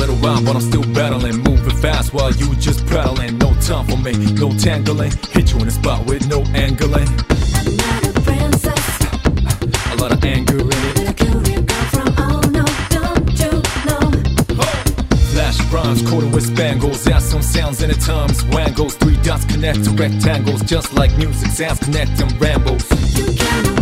around, but I'm still battling. Moving fast while you just prattling. No time for me, no tangling. Hit you in the spot with no angling. Another princess, A lot of anger in it. little cutie girl from oh no, don't you know? Flash rhymes coated with spangles. Add some sounds in the times. Wangles, three dots connect to rectangles. Just like music sounds connect them rambles. You cannot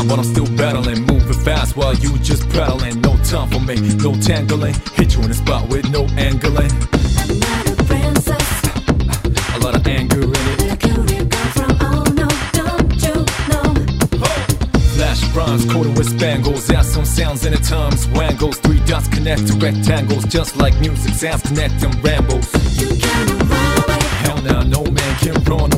while, but I'm still battling. Moving fast while you just prattling. No time for me, no tangling. Hit you in the spot with no angling. Princess, A lot of anger in it. little cutie girl from oh no, don't you know? Flash rhymes coated with spangles. Add some sounds in the times. Wangles, three dots connect to rectangles. Just like music sounds connect them rambles. You cannot run away Hell now, no man can run